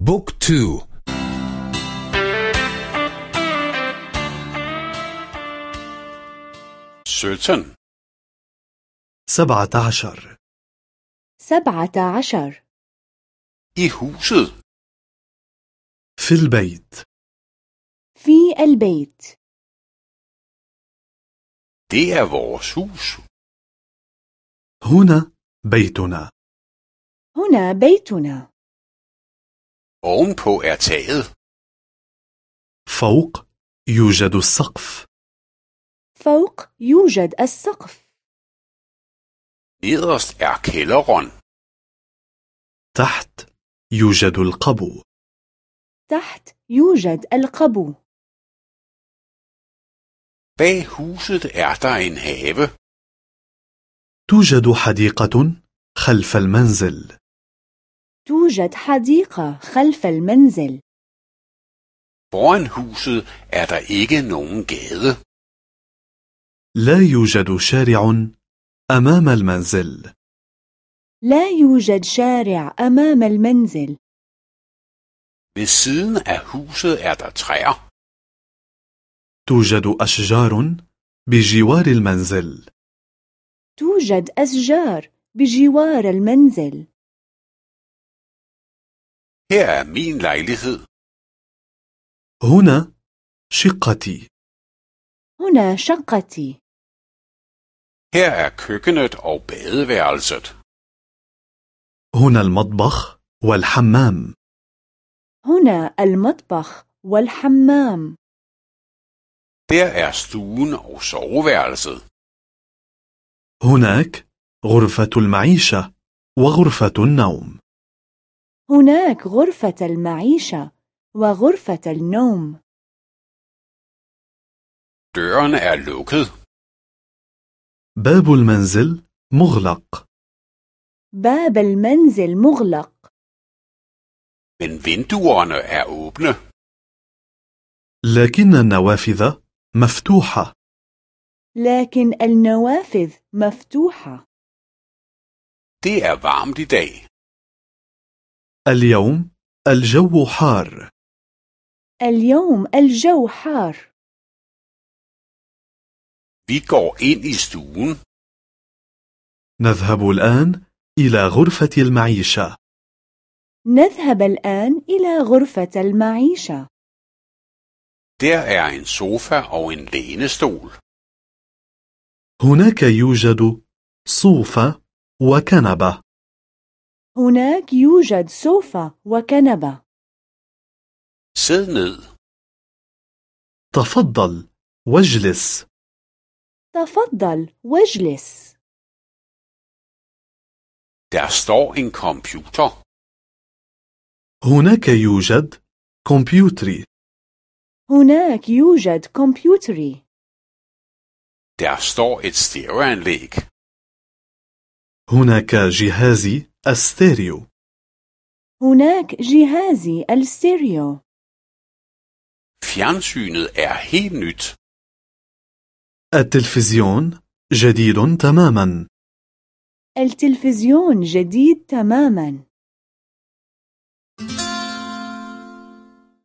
Book two. Sytten سبعة عشر. سبعة عشر. i huset في البيت. في البيت. det er vores hus هنا بيتنا. هنا بيتنا. Ovenpå er taget. فوق يوجد السقف. فوق يوجد السقف. Nederst er kælderen. تحت يوجد القبو. تحت يوجد القبو. Bag huset er der en have. توجد حديقة خلف المنزل. توجد حديقة خلف المنزل. Foran huset er der ikke nogen gade? لا يوجد شارع أمام المنزل. لا يوجد شارع أمام المنزل. Ved siden af huset er der træer. توجد أشجار بجوار المنزل. توجد أشجار بجوار المنزل. Her er min lejlighed. هنا شقتي. هنا شقتي. Her er køkkenet og badeværelset. هنا المطبخ والحمام. هنا المطبخ والحمام. Der er stuen og soveværelset. هناك غرفة المعيشة وغرفة النوم. هناك غرفة المعيشة وغرفة النوم. Døren er lukket. باب المنزل مغلق. باب المنزل مغلق. Men vinduerne er åbne. لكن النوافذ مفتوحة. لكن النوافذ مفتوحة. Det er varmt i dag. اليوم الجو حار. اليوم الجو حار. Vi går ind i stuen. نذهب الآن إلى غرفة المعيشة. نذهب الآن إلى غرفة المعيشة. Der er en sofa og en lænestol. هناك يوجد صوفة وكنبة. هناك يوجد سوفا وكنبة. sid ned تفضل واجلس. تفضل واجلس. Der står en computer. هناك يوجد كمبيوتري. هناك يوجد كمبيوتري. Der står et stereoanlæg. هناك جهازي. الستيريو. هناك جهازي الستيريو. Fjernsynet er helt nyt. التلفزيون جديد تماما. التلفزيون جديد تماما.